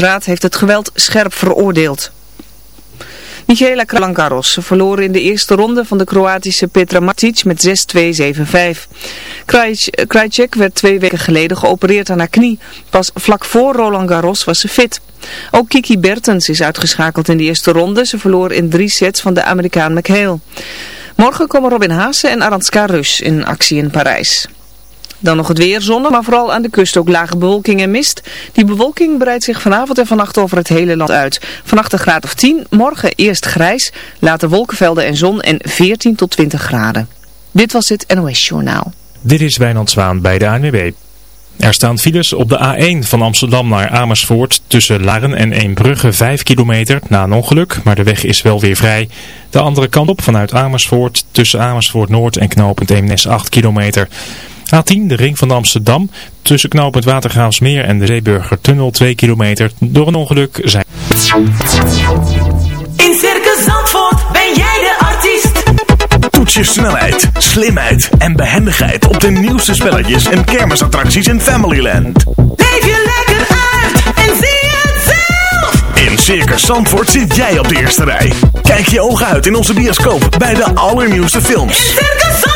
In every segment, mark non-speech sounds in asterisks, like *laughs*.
Raad heeft het geweld scherp veroordeeld. Michaela Krankaros verloor in de eerste ronde van de Kroatische Petra Matic met 6-2-7-5. Krajcek werd twee weken geleden geopereerd aan haar knie. Pas vlak voor Roland Garros was ze fit. Ook Kiki Bertens is uitgeschakeld in de eerste ronde. Ze verloor in drie sets van de Amerikaan McHale. Morgen komen Robin Haase en Aranska Rus in actie in Parijs. Dan nog het weer, zonnig, maar vooral aan de kust ook lage bewolking en mist. Die bewolking breidt zich vanavond en vannacht over het hele land uit. Vannacht een graad of 10, morgen eerst grijs, later wolkenvelden en zon en 14 tot 20 graden. Dit was het NOS Journaal. Dit is Wijnand Zwaan bij de ANWB. Er staan files op de A1 van Amsterdam naar Amersfoort tussen Laren en Eembrugge 5 kilometer na een ongeluk, maar de weg is wel weer vrij. De andere kant op vanuit Amersfoort tussen Amersfoort Noord en knooppunt Eemnes 8 kilometer. A10, de ring van Amsterdam, tussen knooppunt Watergraafsmeer en de Zeeburger Tunnel 2 kilometer. Door een ongeluk zijn... In Circus Zandvoort ben jij de artiest. Toets je snelheid, slimheid en behendigheid op de nieuwste spelletjes en kermisattracties in Familyland. Leef je lekker uit en zie het zelf. In Circus Zandvoort zit jij op de eerste rij. Kijk je ogen uit in onze bioscoop bij de allernieuwste films. In Circus Zandvoort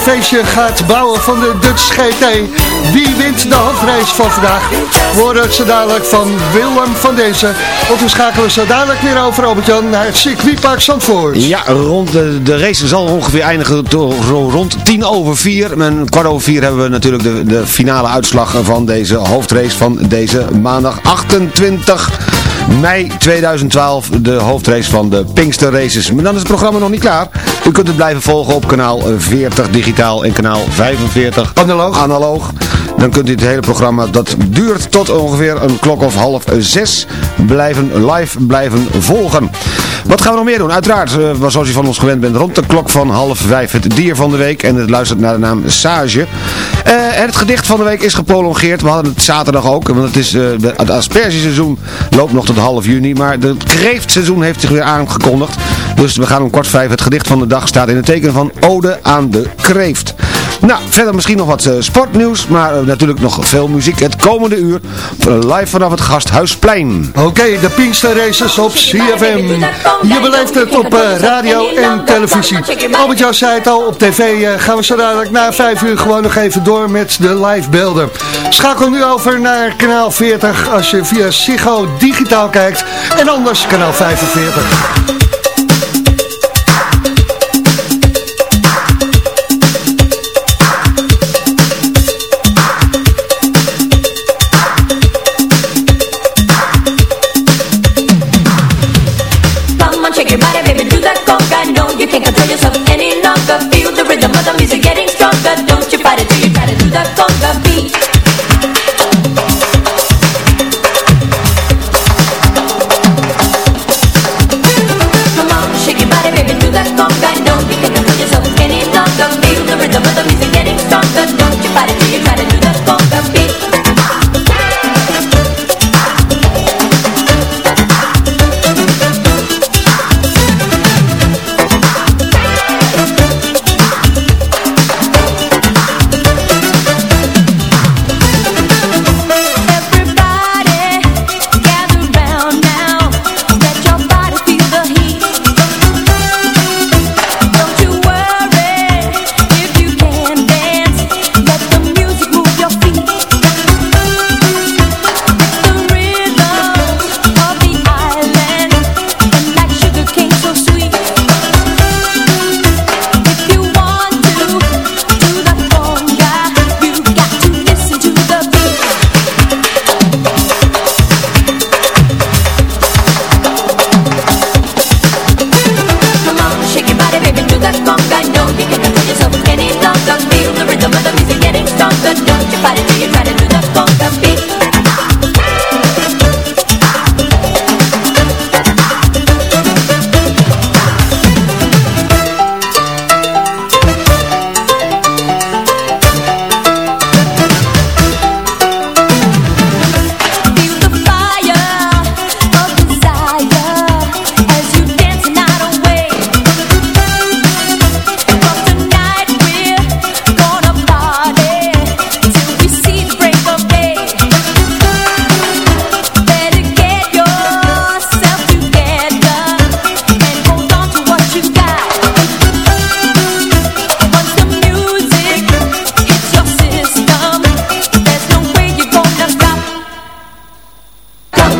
feestje gaat bouwen van de Dutch GT. Wie wint de hoofdrace van vandaag? Horen het zo dadelijk van Willem van deze. Want we schakelen zo dadelijk weer over, Albert-Jan, naar het circuitpark Zandvoort. Ja, rond de, de race zal ongeveer eindigen rond tien over vier. En kwart over vier hebben we natuurlijk de, de finale uitslag van deze hoofdrace van deze maandag 28 mei 2012. De hoofdrace van de Pinkster Races. Maar dan is het programma nog niet klaar. U kunt het blijven volgen op kanaal 40 digitaal en kanaal 45 Analoog. analoog. Dan kunt u het hele programma, dat duurt tot ongeveer een klok of half zes, blijven live blijven volgen. Wat gaan we nog meer doen? Uiteraard, eh, zoals u van ons gewend bent, rond de klok van half vijf het dier van de week. En het luistert naar de naam Sage. En het gedicht van de week is geprolongeerd. We hadden het zaterdag ook, want het, is, de- het aspergeseizoen loopt nog tot half juni. Maar het kreeftseizoen heeft zich weer aangekondigd. Dus we gaan om kwart vijf. Het gedicht van de dag staat in het teken van Ode aan de Kreeft. Nou, verder misschien nog wat eh, sportnieuws, maar eh, natuurlijk nog veel muziek het komende uur. live vanaf het Gasthuisplein. Oké, de Pinkster Races op CFM. Je beleeft het op eh, radio en televisie. Albert-Jan zei het al, op tv gaan we zo dadelijk na vijf uur gewoon nog even door met de live beelden. Schakel nu over naar kanaal 40 als je via Ziggo digitaal kijkt. En anders kanaal 45.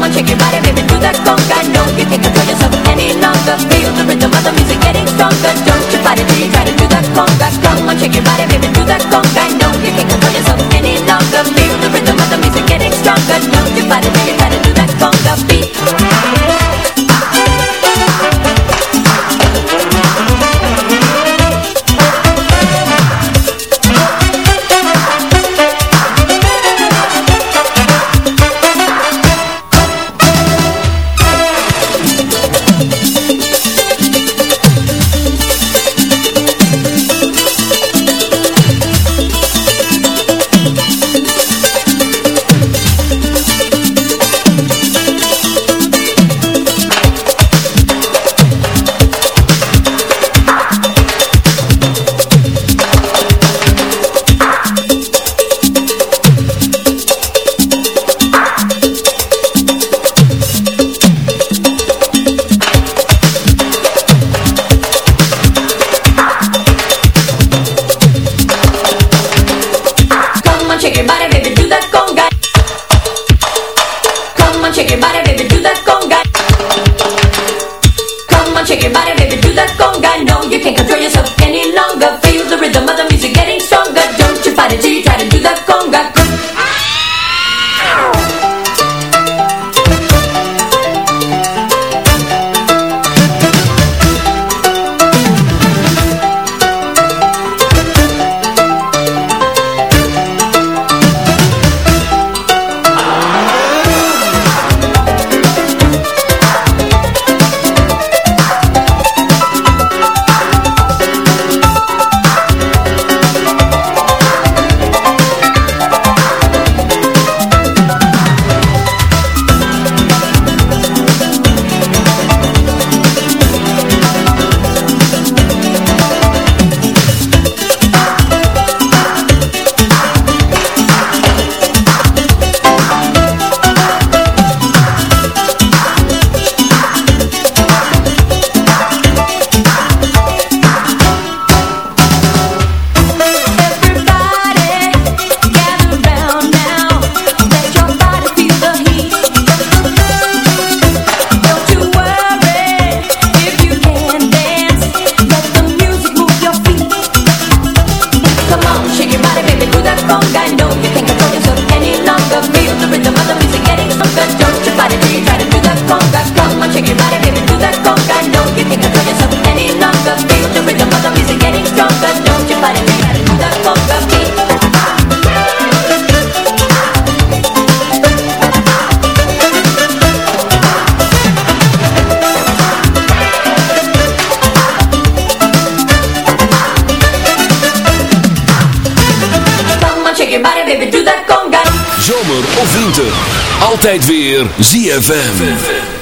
Come on, shake your body, baby, do that conga. No, you can't control yourself any longer. Feel the rhythm of the music getting stronger. Don't you fight it till you try to do that conga. Come on, shake your body, baby, do that conga. No, ZFM.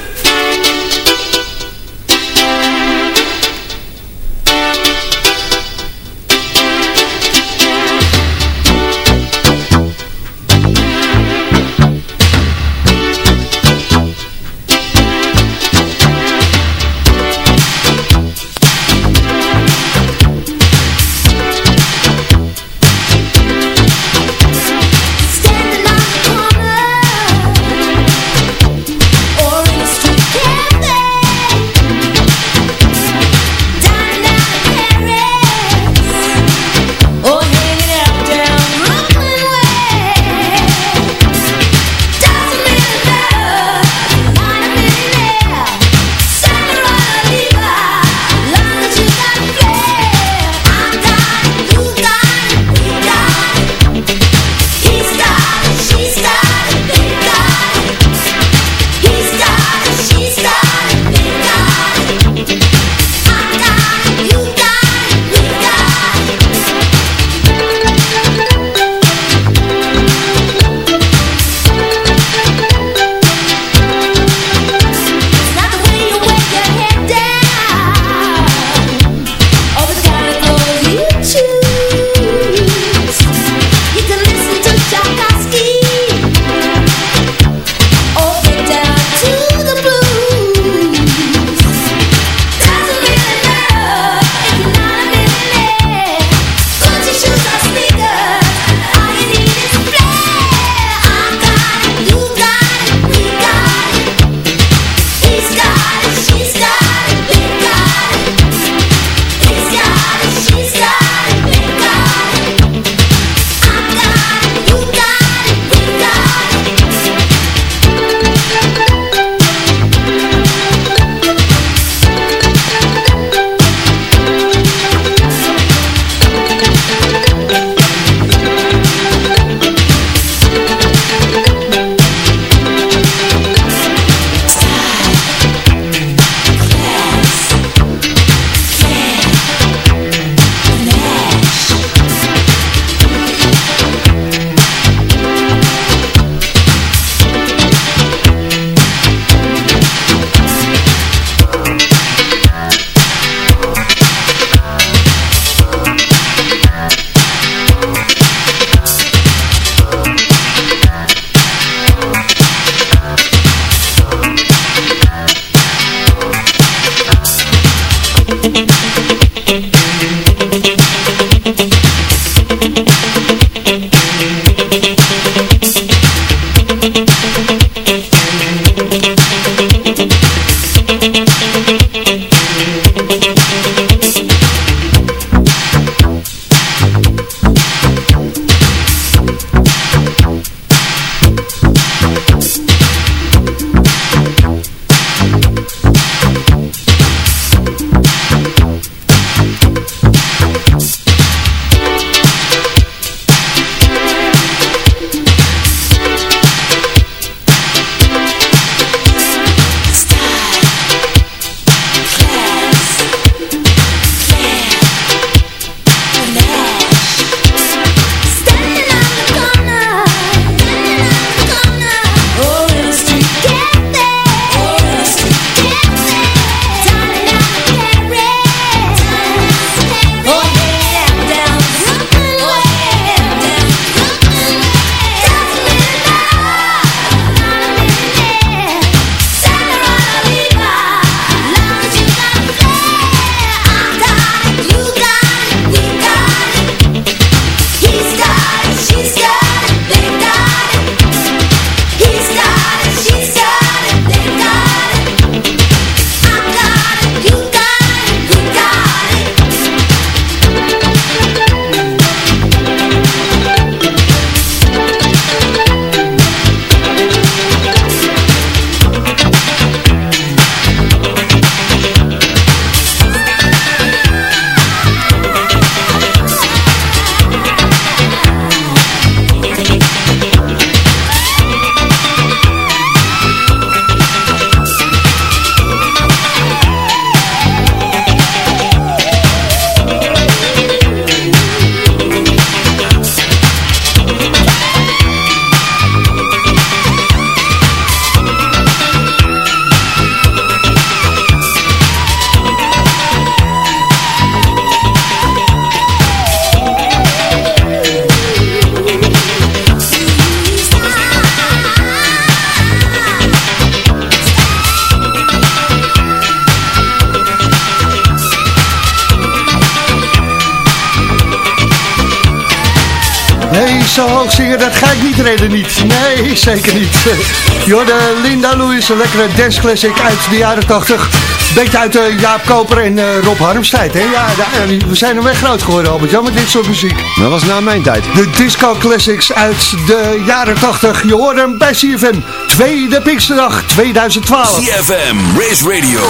Zeker niet. *laughs* Jorde Linda Lewis, een lekkere dance classic uit de jaren 80. Beetje uit de Jaap Koper en eh, Rob Harms tijd, hè? Ja, daar- we zijn er weg groot geworden, Albert. Ja, met dit soort muziek. Dat was na mijn tijd. De disco classics uit de jaren 80. Je hoort hem bij CFM. Tweede Pinksterdag 2012. CFM, Race Radio,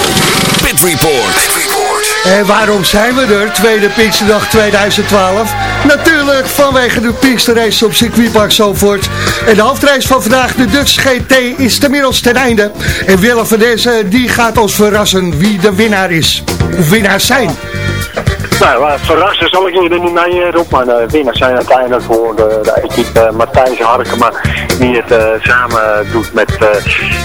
Pit Report. En waarom zijn we er, tweede Pinksterdag 2012? Natuurlijk vanwege de Pinksterrace op circuitpark Zalvoort. En de hoofdreis van vandaag, de Dutch GT, is inmiddels ten einde. En Willem van deze, die gaat ons verrassen wie de winnaar is. Of winnaars zijn. Nou, maar verrassen zal ik er niet mee, eh, Rob. Maar de winnaars zijn uiteindelijk voor de, de equipe eh, Matthijs Harkema. Die het eh, samen doet met uh,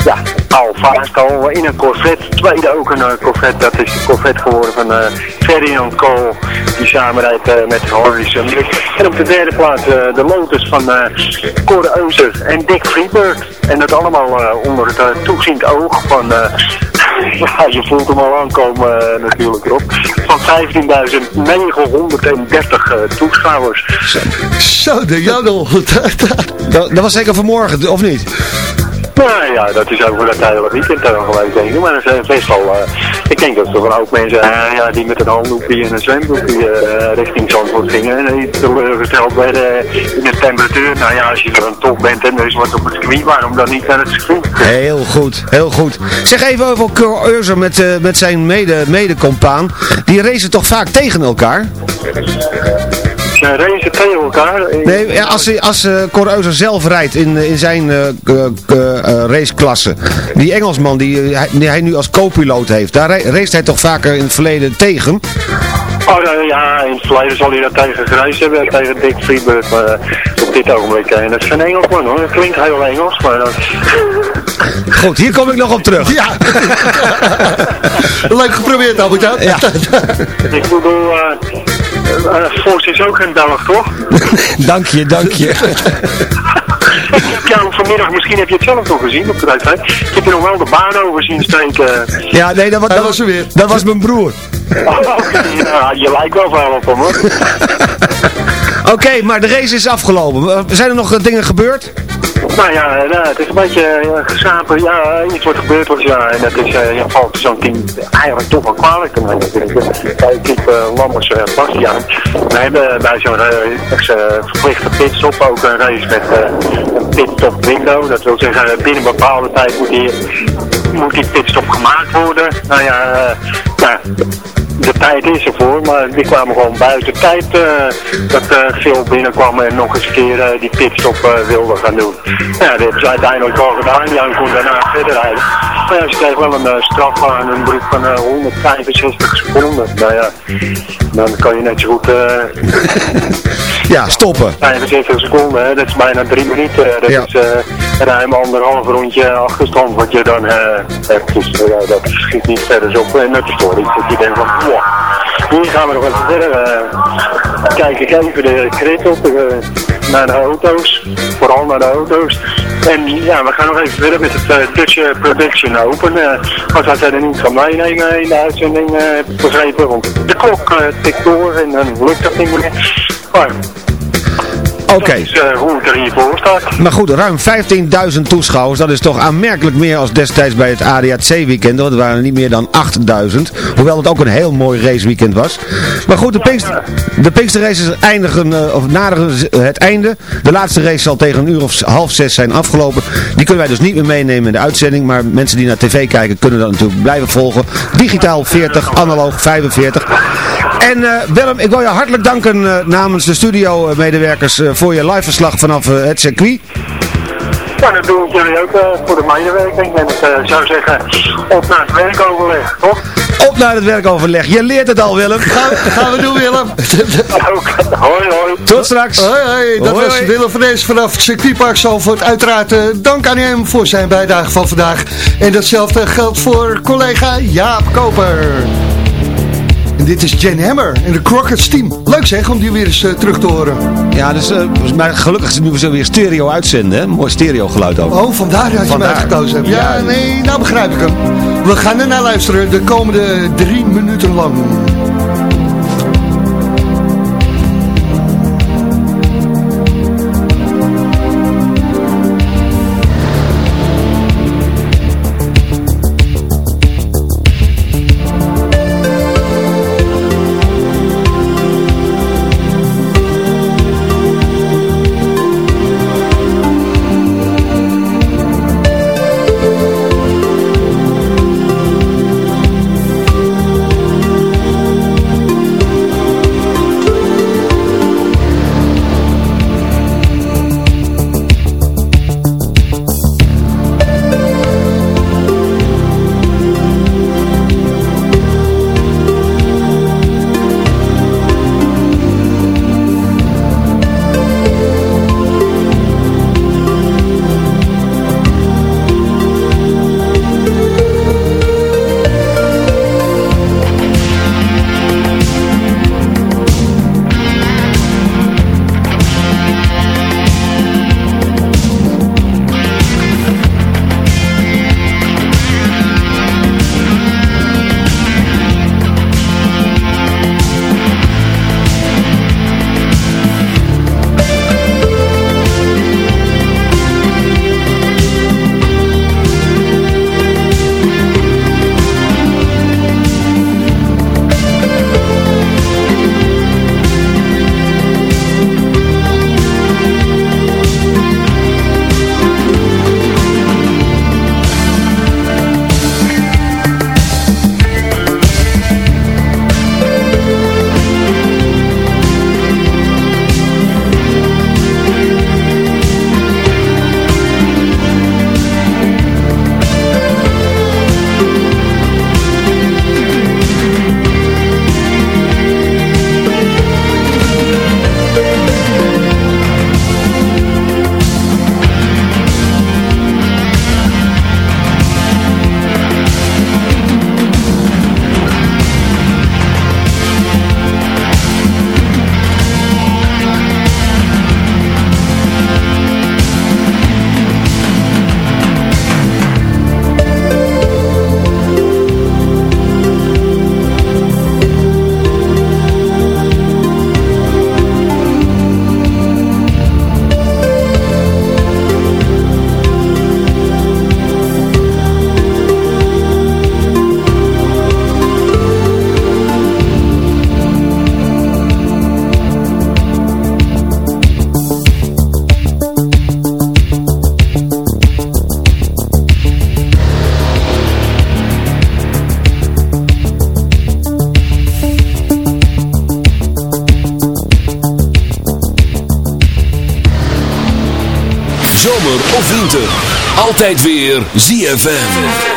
ja, Paul Vaastal in een Corvette. Tweede ook een uh, Corvette. Dat is de Corvette geworden van Ferdinand Cole. Die samenrijdt uh, met Harrison. En op de derde plaats de Lotus van Cor Euser en Dick Freebird. En dat allemaal onder het toeziend oog van... *laughs* ja, je voelt hem al aankomen natuurlijk, Rob. Van 15.930 toeschouwers. Zo, de jodel. *laughs* dat, dat was zeker vanmorgen, of niet? Nou ja, dat is over dat hele weekend dan geweest, denk ik. Maar dat is best wel... Uh, ik denk dat er ook mensen uh, ja, die met een handdoekje en een zwemdoekje uh, richting Zandvoort gingen. En die teleurgesteld werden in de temperatuur. Nou ja, als je er een top bent en er is wat op het circuit, waarom dan niet naar het circuit? Heel goed, heel goed. Zeg even over Euser met, met zijn mede, mede-compaan. Die racen toch vaak tegen elkaar? Ze racen tegen elkaar. Nee, als, als uh, zelf rijdt in, in zijn uh, uh, raceklasse. Die Engelsman die hij, die hij nu als co-piloot heeft. Daar race hij toch vaker in het verleden tegen? Oh nou, ja, in het verleden zal hij dat tegen gereisd hebben. Tegen Dick Freebird. Maar op dit ogenblik. En dat is geen Engelsman hoor. Dat klinkt heel Engels. Maar dat... Goed, hier kom ik nog op terug. Ja. *laughs* Leuk geprobeerd, Albert. Ja. ik bedoel... Uh, Force is ook een Belg, toch? *laughs* dank je, dank je. *laughs* ik heb jou vanmiddag, misschien heb je het zelf nog gezien op de tv. Ik heb je nog wel de baan over zien steken. Ja, nee, dat, dat, was er weer. Dat was mijn broer. Oh, okay. ja, je lijkt wel wel op hem, hoor. *laughs* Oké, okay, maar de race is afgelopen. Zijn er nog dingen gebeurd? Nou ja, nou, het is een beetje uh, gesapen. Ja, iets wordt gebeurd wordt, ja. En dat is, uh, ja, valt zo'n team eigenlijk toch wel kwalijk te. Bij type uh, Lammers uh, Bastiaan. We hebben bij zo'n verplichte pitstop ook een race met een pitstop window. Dat wil zeggen, binnen een bepaalde tijd moet die, moet die pitstop gemaakt worden. Nou ja, ja de tijd is ervoor, maar die kwamen gewoon buiten tijd uh, dat uh, Phil binnenkwam en nog eens een keer uh, die pitstop uh, wilde gaan doen. Ja, dat hebben ze uiteindelijk al gedaan. Jan kon daarna verder rijden. Maar ja, ze kreeg wel een straf aan een broek van 165 seconden. Nou ja, dan kan je net zo goed... *laughs* ja, stoppen. 65 seconden, hè, dat is bijna drie minuten. Dat ja. is ruim anderhalf rondje achterstand wat je dan hebt. Dus dat schiet niet verder op. En dat is toch iets dat je denkt van... Wow. Hier gaan we nog even verder. Kijk ik even de krit op uh, naar de auto's. Vooral naar de auto's. En ja, we gaan nog even verder met het uh, Dutch Production Open. wat wij er niet gaan meenemen in de uitzending, begrepen. Want de klok tikt door en dan lukt dat niet meer. Oké. Okay. Dat is uh, hoe het er hiervoor staat. Maar goed, ruim 15.000 toeschouwers. Dat is toch aanmerkelijk meer als destijds bij het ADAC-weekend. Want er waren niet meer dan 8.000. Hoewel het ook een heel mooi raceweekend was. Maar goed, de, Pinkster, de Pinksterraces eindigen, uh, of naderen het einde. De laatste race zal tegen een uur of half zes zijn afgelopen. Die kunnen wij dus niet meer meenemen in de uitzending. Maar mensen die naar tv kijken kunnen dat natuurlijk blijven volgen. Digitaal 40, analoog 45. En uh, Willem, ik wil je hartelijk danken uh, namens de studio-medewerkers uh, voor je live verslag vanaf het circuit. Ja, dat doe ik jullie ook voor de medewerking. En ik zou zeggen, op naar het werkoverleg, toch? Op naar het werkoverleg. Je leert het al, Willem. Gaan, gaan we doen, Willem. *laughs* hoi, hoi. Tot straks. Hoi, hoi. Dat hoi, was hoi. Willem van Ees vanaf het circuitpark Zalvoort. Uiteraard uh, dank aan hem voor zijn bijdrage van vandaag. En datzelfde geldt voor collega Jaap Koper. En dit is Jen Hammer en de Crockett's Team. Leuk zeg, om die weer eens uh, terug te horen. Ja, dus, uh, maar gelukkig is het nu zo weer stereo uitzenden, hè? Mooi stereo geluid ook. Oh, vandaar dat je hem uitgekozen hebt. Ja, ja, nee, nou begrijp ik hem. We gaan er naar luisteren de komende drie minuten lang. Altijd weer ZFM.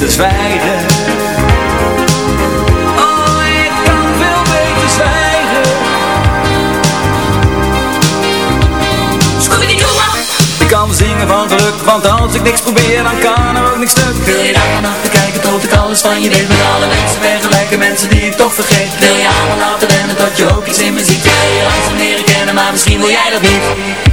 Beter zwijgen. Oh, ik kan veel beter zwijgen. Ik kan zingen van geluk, want als ik niks probeer, dan kan er ook niks stuk. Wil je daar te kijken tot ik alles van je weet, met alle mensen vergelijken, mensen die ik toch vergeet. Wil je allemaal laten rennen tot je ook iets in me ziet, wil je langzaam leren kennen, maar misschien wil jij dat niet.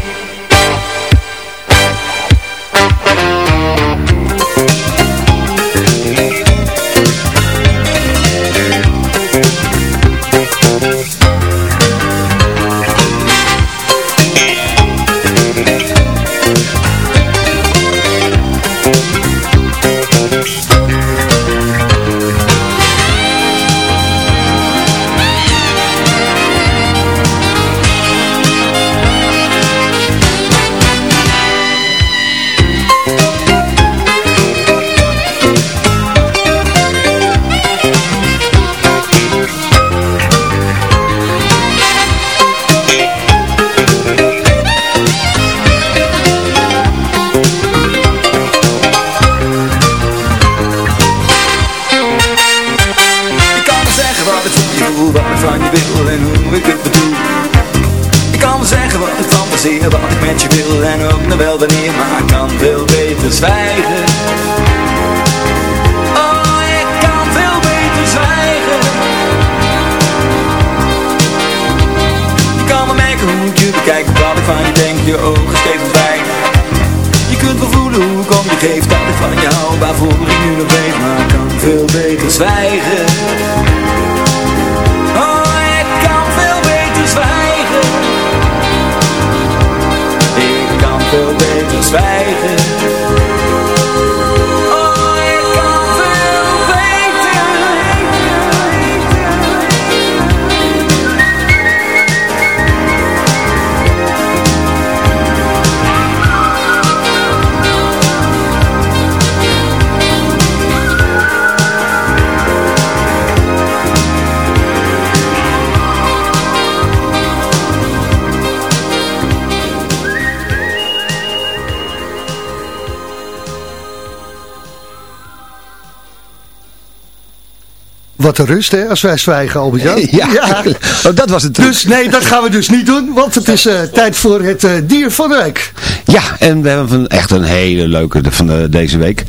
Wat rust, hè, als wij zwijgen, Albert-Jan. *laughs* Ja, Oh, dat was het. Dus nee, dat gaan we dus niet doen, want het is eh, tijd voor het eh, dier van de week. Ja, en we hebben van echt een hele leuke van de- deze week.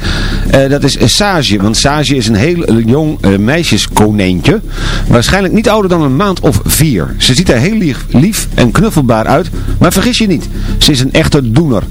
Eh, dat is Sage, want Sage is een heel jong meisjeskonijntje. Waarschijnlijk niet ouder dan een maand of vier. Ze ziet er heel lief, lief en knuffelbaar uit, maar vergis je niet. Ze is een echte doener.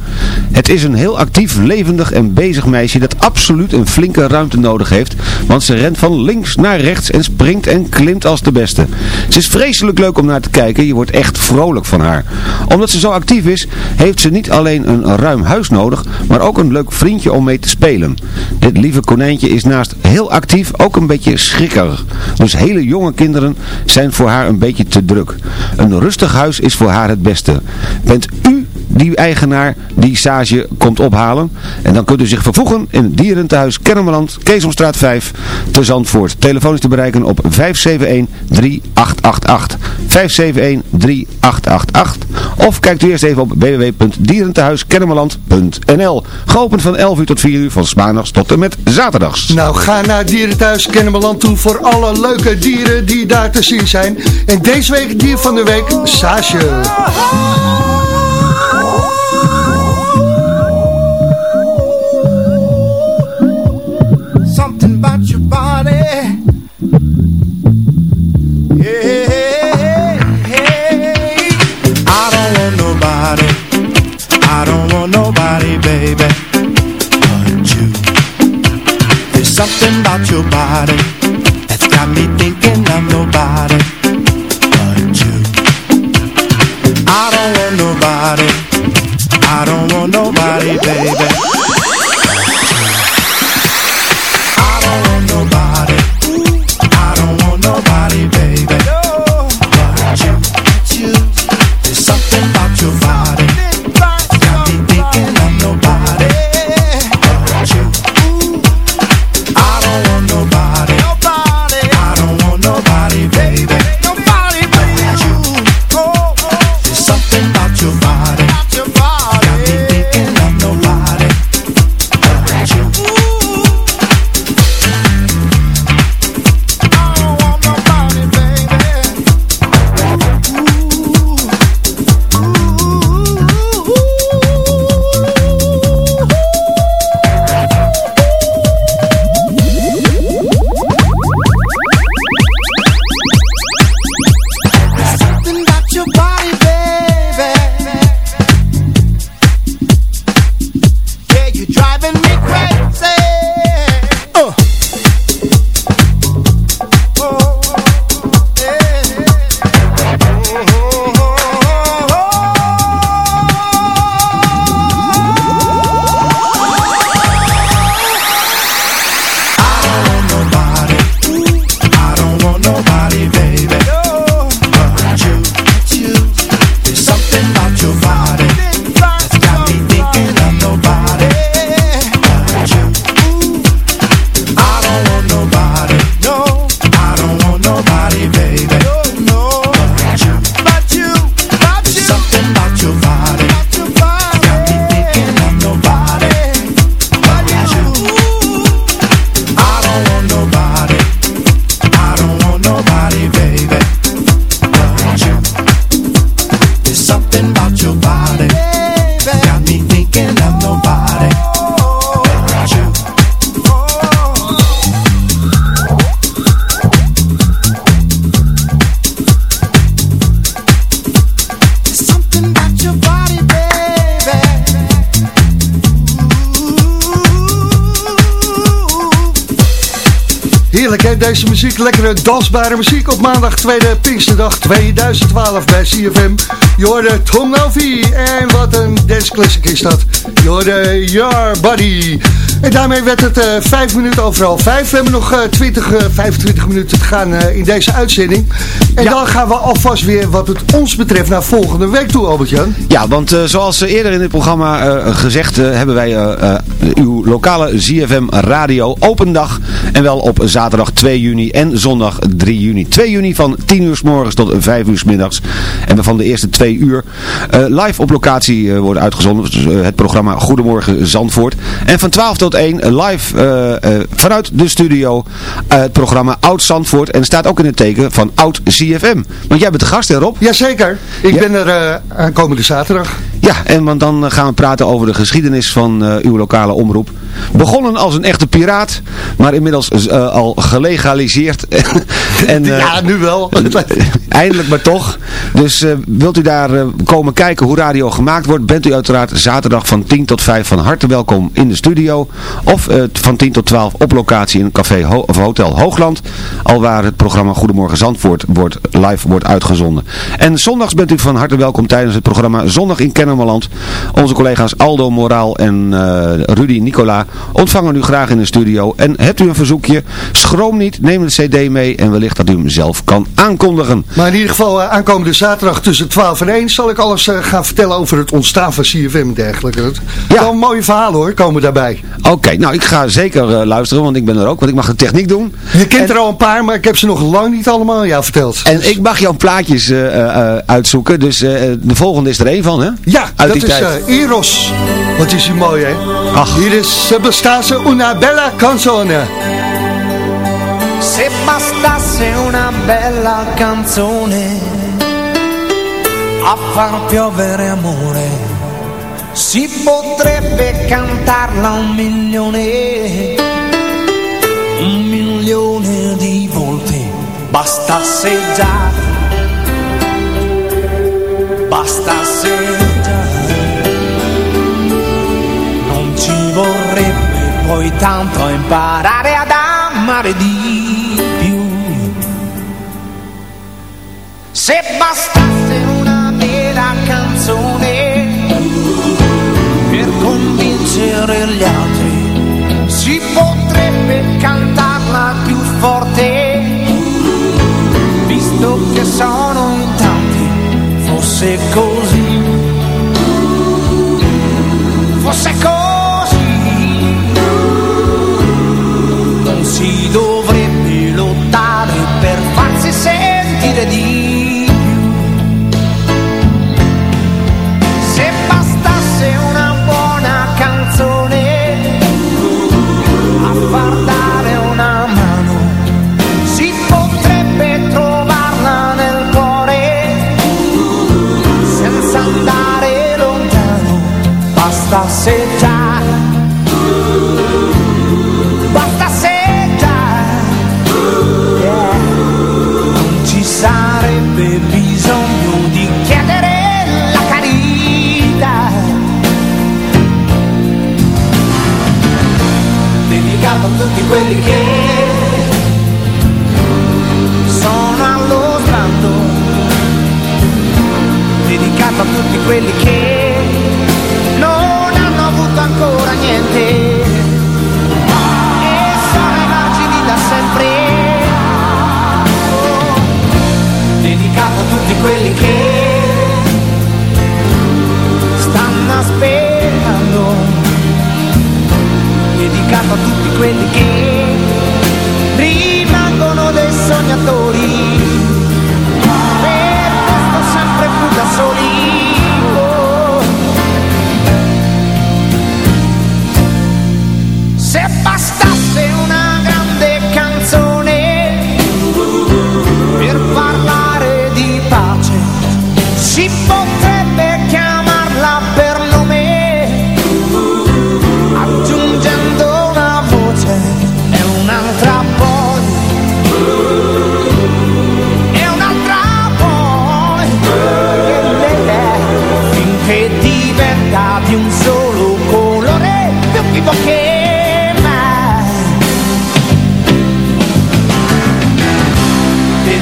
Het is een heel actief, levendig en bezig meisje dat absoluut een flinke ruimte nodig heeft. Want ze rent van links naar rechts en springt en klimt als de beste. Ze is vreselijk leuk om naar te kijken. Je wordt echt vrolijk van haar. Omdat ze zo actief is, heeft ze niet alleen een ruim huis nodig, maar ook een leuk vriendje om mee te spelen. Dit lieve konijntje is naast heel actief ook een beetje schrikkerig. Dus hele jonge kinderen zijn voor haar een beetje te druk. Een rustig huis is voor haar het beste. Bent u die eigenaar die Sage komt ophalen. En dan kunt u zich vervoegen in het dierentehuis Kennemerland, Keesomstraat 5, te Zandvoort. Telefoon is te bereiken op 571-3888. 571-3888. Of kijkt u eerst even op www.dierentehuiskennemerland.nl. Geopend van 11 uur tot 4 uur van maandags tot en met zaterdags. Nou, ga naar Dierenthuis Kennemerland toe voor alle leuke dieren die daar te zien zijn. En deze week dier van de week, Saasje. Something about your body. Muziek, lekkere dansbare muziek op maandag tweede Pinksterdag 2012 bij CFM. Tom Novi en wat een dance classic is dat. Je hoorde Your Body. En daarmee werd het eh, vijf minuten overal vijf. We hebben nog eh, 20, eh, 25 minuten te gaan eh, in deze uitzending. En dan gaan we alvast weer wat het ons betreft naar volgende week toe, Albert-Jan. Ja, want eh, zoals eerder in dit programma gezegd, hebben wij uw lokale ZFM radio open dag. En wel op zaterdag 2 juni en zondag 3 juni. 2 juni van 10 uur s morgens tot 5 uur s middags. En waarvan de eerste 2 uur eh, live op locatie eh, worden uitgezonden. Dus, eh, het programma Goedemorgen Zandvoort. En van 12 tot 1 live vanuit de studio het programma Oud Zandvoort. En staat ook in het teken van Oud ZFM. Want jij bent de gast, hè Rob? Jazeker, ik ben er aankomende zaterdag. Ja, en want dan gaan we praten over de geschiedenis van uw lokale omroep. Begonnen als een echte piraat, maar inmiddels eh, al gelegaliseerd. *laughs* en, eh, ja, nu wel. *laughs* eindelijk maar toch. Dus eh, wilt u daar komen kijken hoe radio gemaakt wordt, bent u uiteraard zaterdag van 10 tot 5 van harte welkom in de studio. Of van 10 tot 12 op locatie in café Ho of Hotel Hoogland. Al waar het programma Goedemorgen Zandvoort wordt, live wordt uitgezonden. En zondags bent u van harte welkom tijdens het programma Zondag in Kennemerland. Onze collega's Aldo Moraal en Rudy Nicola ontvangen u graag in de studio. En hebt u een verzoekje, schroom niet, neem de cd mee en wellicht dat u hem zelf kan aankondigen. Maar in ieder geval eh, aankomende zaterdag tussen 12 en 1 zal ik alles eh, gaan vertellen over het ontstaan van CFM en dergelijke. Ja. Wel mooie verhalen hoor, komen daarbij. Oké, nou ik ga zeker eh, luisteren, want ik ben er ook, want ik mag de techniek doen. Je kent er al een paar, maar ik heb ze nog lang niet allemaal aan jou verteld. En ik mag jouw plaatjes uitzoeken, dus de volgende is er één van hè? Ja, dat is Eros. Wat is die mooi hè? Ach. Hier is Sebastase una bella canzone. Se bastasse una bella canzone a far piovere amore, si potrebbe cantarla un milione, un milione di volte, bastasse già, bastasse già, vorrebbe poi tanto imparare ad amare di più. Se bastasse una bella canzone per convincere gli altri, si potrebbe cantarla più forte, visto che sono in tanti, fosse così, fosse così, non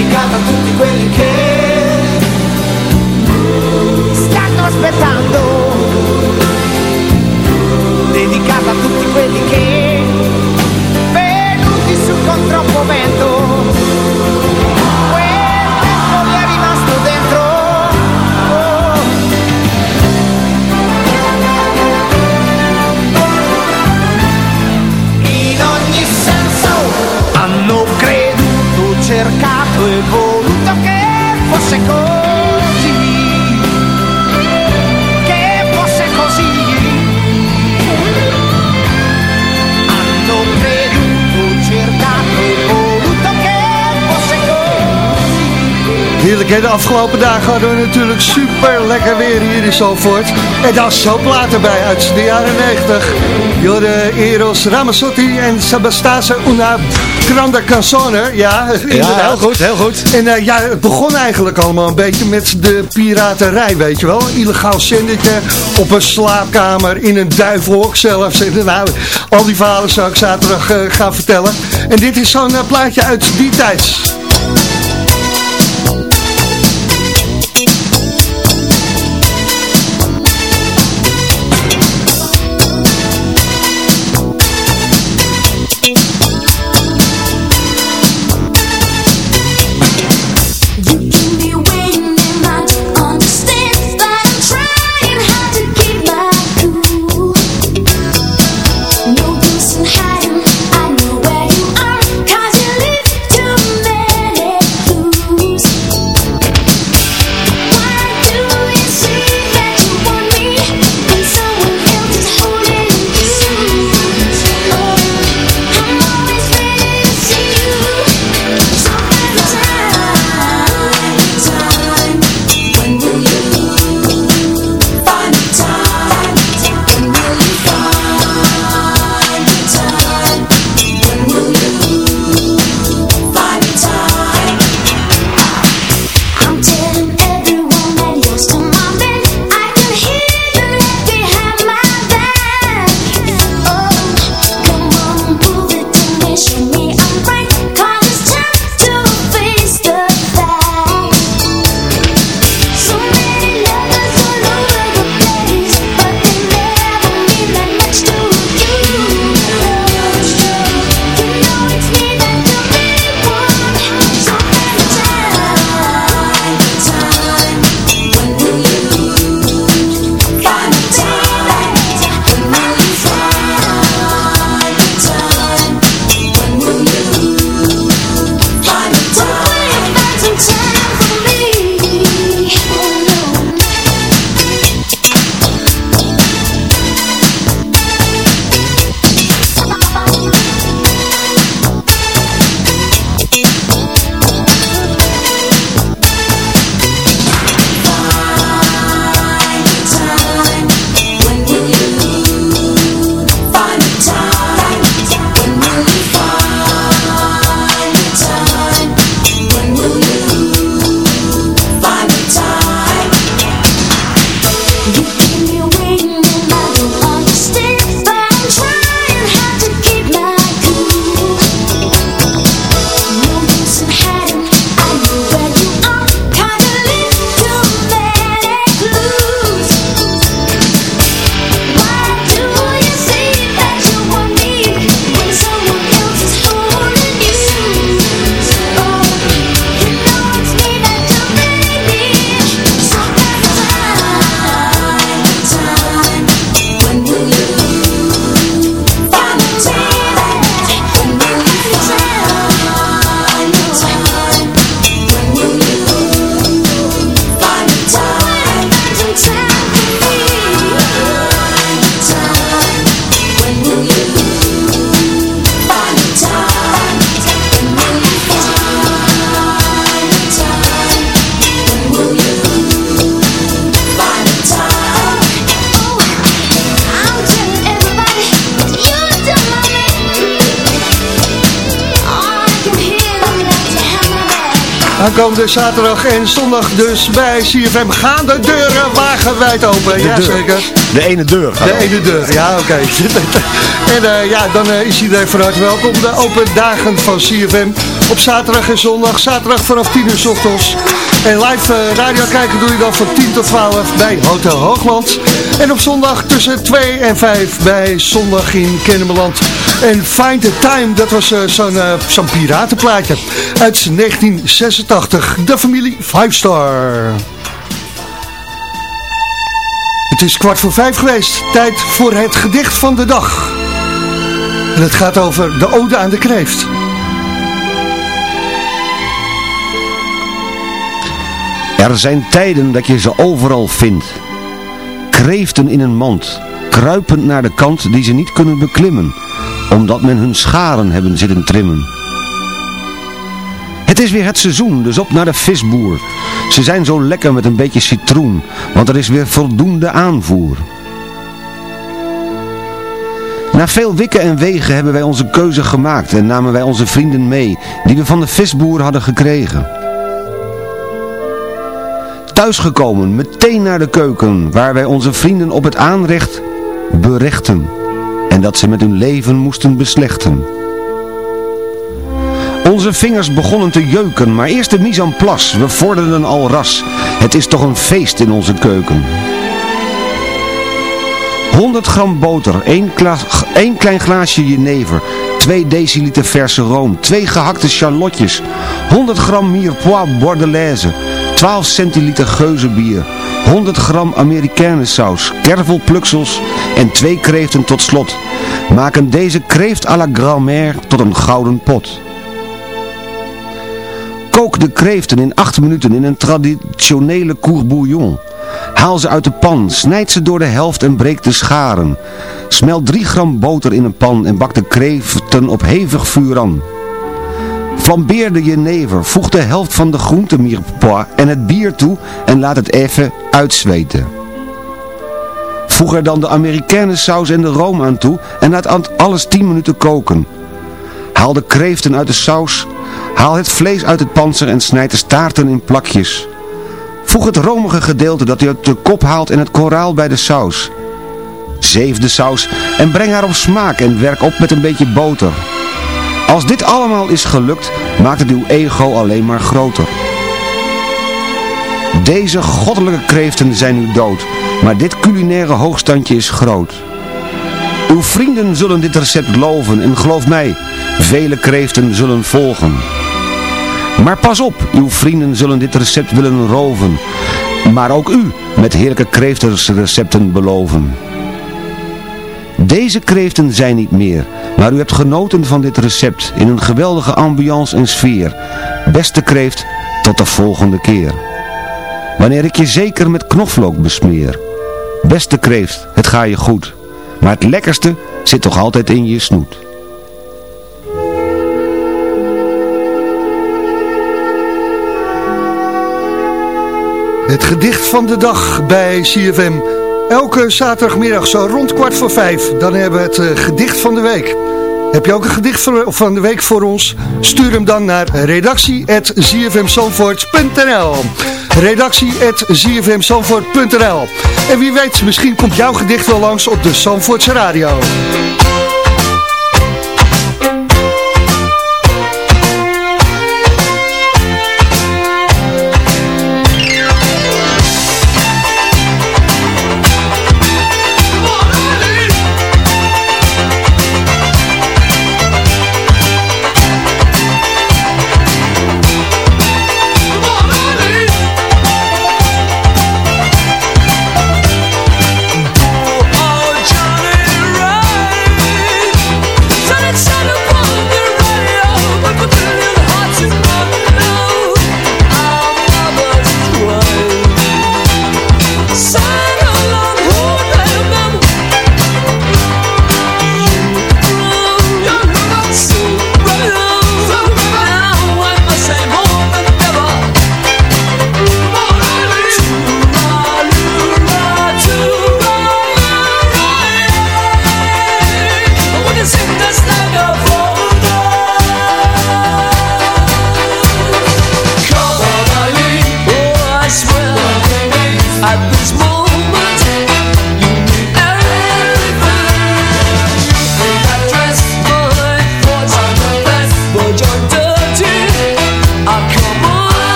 Dedicata a tutti quelli che e voluto che fosse così, che fosse così. Hanno creduto, cercato e voluto che fosse così. Heerlijk, hè? de afgelopen dagen hadden we natuurlijk super lekker weer hier in Zalvoort. En daar is zo plaat erbij uit de jaren 90. Jorde Eros Ramazzotti en Sebastase una grande canzone. Ja, *laughs* inderdaad. heel goed, heel goed. En eh, ja, het begon eigenlijk allemaal een beetje met de piraterij, weet je wel. Illegaal zendertje op een slaapkamer, in een duivelhok zelfs. En, *laughs* nou, al die verhalen zou ik zaterdag eh, gaan vertellen. En dit is zo'n eh, plaatje uit die tijd. Aankomende zaterdag en zondag dus bij CFM gaan de deuren wagenwijd open. De ja, deur. zeker. De ene deur. De ene deur, ja oké. *laughs* en eh, ja, dan eh, is iedereen van harte welkom. De open dagen van CFM op zaterdag en zondag. Zaterdag vanaf 10 uur s ochtends. En live eh, radio kijken doe je dan van 10 tot 12 bij Hotel Hoogland. En op zondag tussen 2 en 5 bij Zondag in Kennemerland. En Find the Time, dat was eh, zo'n eh, zo'n piratenplaatje uit 1986. De familie Five Star. Het is kwart voor vijf geweest. Tijd voor het gedicht van de dag. En het gaat over de ode aan de kreeft. Er zijn tijden dat je ze overal vindt. Kreeften in een mand, kruipend naar de kant die ze niet kunnen beklimmen, omdat men hun scharen hebben zitten trimmen. Het is weer het seizoen, dus op naar de visboer. Ze zijn zo lekker met een beetje citroen, want er is weer voldoende aanvoer. Na veel wikken en wegen hebben wij onze keuze gemaakt en namen wij onze vrienden mee, die we van de visboer hadden gekregen. Thuisgekomen, meteen naar de keuken, waar wij onze vrienden op het aanrecht berechten. En dat ze met hun leven moesten beslechten. Onze vingers begonnen te jeuken, maar eerst de mise en place, we vorderden al ras. Het is toch een feest in onze keuken. 100 gram boter, 1, klein glaasje jenever, 2 deciliter verse room, 2 gehakte charlotjes, 100 gram mirepoix bordelaise, 12 centiliter geuzenbier, 100 gram Amerikaansaus, kervelpluksels en 2 kreeften tot slot. Maken deze kreeft à la grand-mère tot een gouden pot. Kook de kreeften in 8 minuten in een traditionele courbouillon. Haal ze uit de pan, snijd ze door de helft en breek de scharen. Smelt 3 gram boter in een pan en bak de kreeften op hevig vuur aan. Flambeer de jenever, voeg de helft van de groentemirepoix en het bier toe en laat het even uitzweten. Voeg er dan de Amerikaansaus en de room aan toe en laat alles 10 minuten koken. Haal de kreeften uit de saus, haal het vlees uit het panzer en snijd de staarten in plakjes. Voeg het romige gedeelte dat u uit de kop haalt en het koraal bij de saus. Zeef de saus en breng haar op smaak en werk op met een beetje boter. Als dit allemaal is gelukt, maakt het uw ego alleen maar groter. Deze goddelijke kreeften zijn nu dood, maar dit culinaire hoogstandje is groot. Uw vrienden zullen dit recept loven en geloof mij, vele kreeften zullen volgen. Maar pas op, uw vrienden zullen dit recept willen roven, maar ook u met heerlijke kreeftersrecepten beloven. Deze kreeften zijn niet meer, maar u hebt genoten van dit recept in een geweldige ambiance en sfeer. Beste kreeft, tot de volgende keer. Wanneer ik je zeker met knoflook besmeer. Beste kreeft, het ga je goed, maar het lekkerste zit toch altijd in je snoet. Het gedicht van de dag bij CFM. Elke zaterdagmiddag zo rond kwart voor vijf. Dan hebben we het eh, gedicht van de week. Heb je ook een gedicht van, de week voor ons? Stuur hem dan naar redactie.zfmzandvoort.nl redactie.zfmzandvoort.nl En wie weet, misschien komt jouw gedicht wel langs op de Zandvoortse Radio.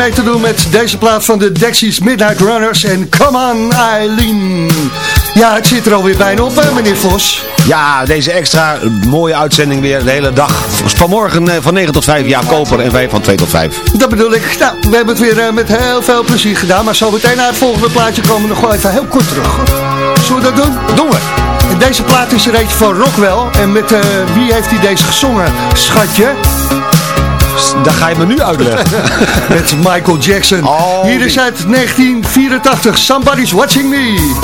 Mee te doen met deze plaat van de Dexys Midnight Runners en Come On Eileen. Ja, het zit er alweer bijna op, hè, meneer Vos. Ja, deze extra mooie uitzending weer de hele dag. Vanmorgen eh, van 9 tot 5, ja, Koper en wij van 2 tot 5. Dat bedoel ik. Nou, we hebben het weer eh, met heel veel plezier gedaan, maar zo meteen naar het volgende plaatje komen we nog wel even heel kort terug. Zullen we dat doen? Doen we. En deze plaat is er eentje van Rockwell. En met eh, wie heeft hij deze gezongen, schatje? Dat ga je me nu uitleggen. *laughs* Met Michael Jackson. Oh, Hier is uit 1984. Somebody's Watching Me.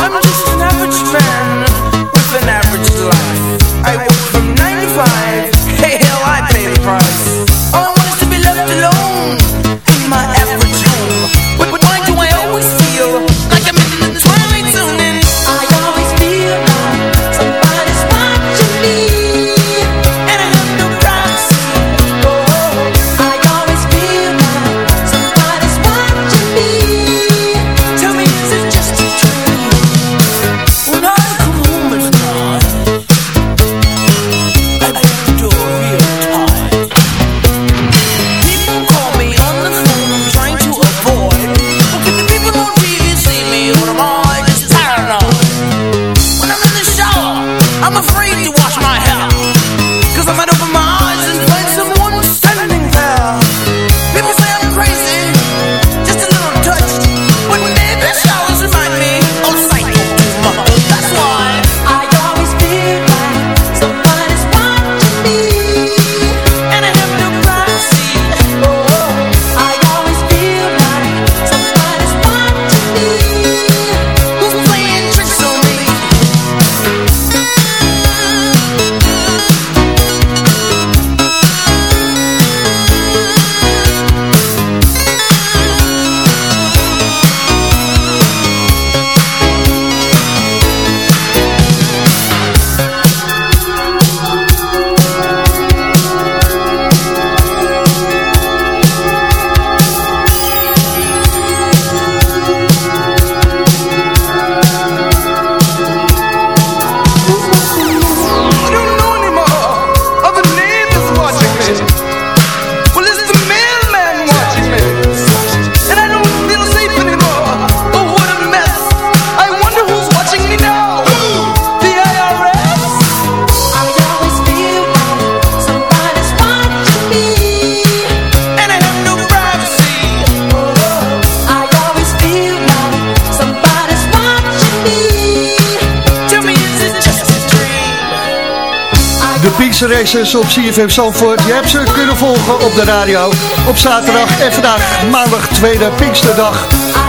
Pinkster Races op CFM Zandvoort. Je hebt ze kunnen volgen op de radio. Op zaterdag en vandaag maandag tweede Pinksterdag.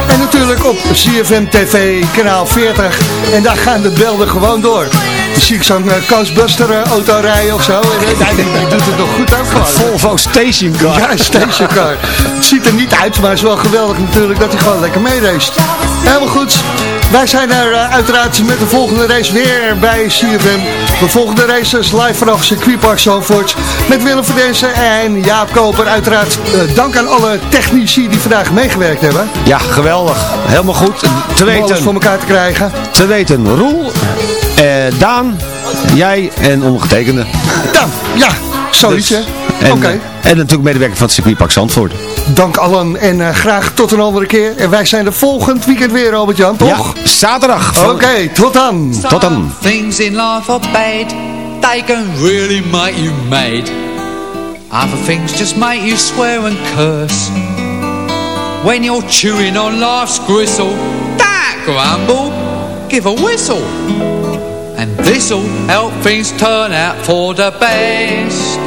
En natuurlijk op CFM TV kanaal 40. En daar gaan de belden gewoon door. Dan zie ik zo'n uh, Coastbuster eh, auto rijden of zo. En, uh, die, die doet het nog goed ook gewoon. Volvo Stationcar. Ja, stationcar. Het ziet er niet uit, maar het is wel geweldig natuurlijk dat hij gewoon lekker meereest. Helemaal goed. Wij zijn er eh, uiteraard met de volgende race weer bij CFM. De volgende race is live vanaf circuitpark Zandvoort. Met Willem van Densen en Jaap Koper. Uiteraard eh, dank aan alle technici die vandaag meegewerkt hebben. Ja, geweldig. Helemaal goed. Te Om alles weten, voor elkaar te krijgen. te weten Roel, eh, Daan, jij en ondergetekende. Dan, ja, zoiets hè. En, Oké. eh, en natuurlijk medewerker van het circuitpark Zandvoort. Dank allen en eh, graag tot een andere keer. En wij zijn er volgend weekend weer, Robert-Jan, toch? Ja, zaterdag. Oké, tot dan. Tot dan. Things in life are bad, they can really make you mad. Other things just make you swear and curse. When you're chewing on life's gristle, that grumble, give a whistle. And this'll help things turn out for the best.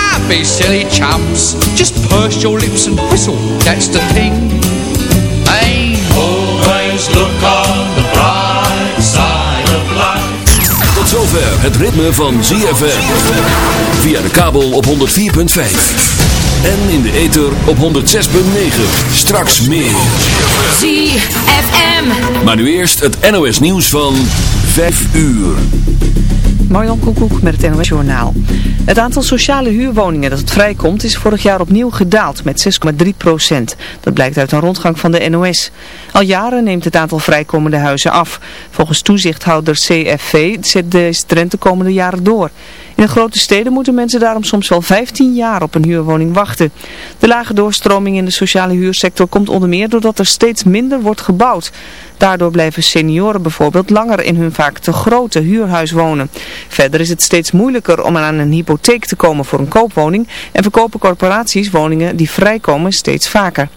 be silly chumps. Just purse your lips and whistle, that's the thing. Hey, always look on the bright side of life. Tot zover het ritme van ZFM. Via de kabel op 104.5. En in de ether op 106.9. Straks meer. ZFM. Maar nu eerst het NOS nieuws van 5 uur. Marjan Koekoek met het NOS Journaal. Het aantal sociale huurwoningen dat het vrijkomt is vorig jaar opnieuw gedaald met 6,3 procent. Dat blijkt uit een rondgang van de NOS. Al jaren neemt het aantal vrijkomende huizen af. Volgens toezichthouder CFV zet deze trend de komende jaren door. In de grote steden moeten mensen daarom soms wel 15 jaar op een huurwoning wachten. De lage doorstroming in de sociale huursector komt onder meer doordat er steeds minder wordt gebouwd. Daardoor blijven senioren bijvoorbeeld langer in hun vaak te grote huurhuis wonen. Verder is het steeds moeilijker om aan een hypotheek te komen voor een koopwoning en verkopen corporaties woningen die vrijkomen steeds vaker.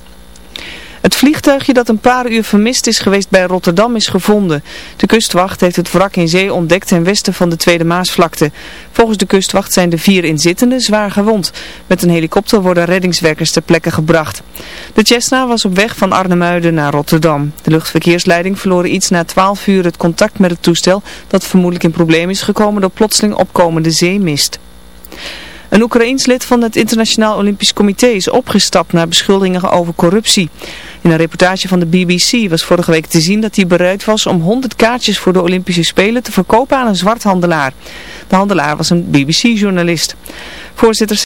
Het vliegtuigje dat een paar uur vermist is geweest bij Rotterdam is gevonden. De kustwacht heeft het wrak in zee ontdekt ten westen van de Tweede Maasvlakte. Volgens de kustwacht zijn de vier inzittenden zwaar gewond. Met een helikopter worden reddingswerkers ter plekke gebracht. De Cessna was op weg van Arnhemuiden naar Rotterdam. De luchtverkeersleiding verloor iets na 12 uur het contact met het toestel dat vermoedelijk in probleem is gekomen door plotseling opkomende zeemist. Een Oekraïens lid van het Internationaal Olympisch Comité is opgestapt na beschuldigingen over corruptie. In een reportage van de BBC was vorige week te zien dat hij bereid was om 100 kaartjes voor de Olympische Spelen te verkopen aan een zwarthandelaar. De handelaar was een BBC-journalist. Voorzitter